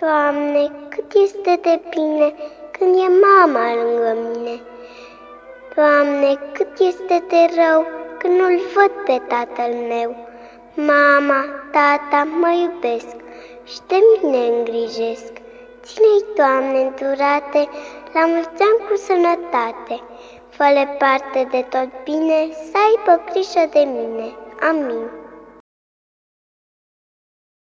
Doamne, cât este de bine când e mama lângă mine. Doamne, cât este de rău când nu-l văd pe tatăl meu. Mama, tata, mă iubesc și de mine îngrijesc. Ține-i, Doamne, îndurate, la mulți ani cu sănătate. Fă-le parte de tot bine, să aibă grijă de mine. Amin.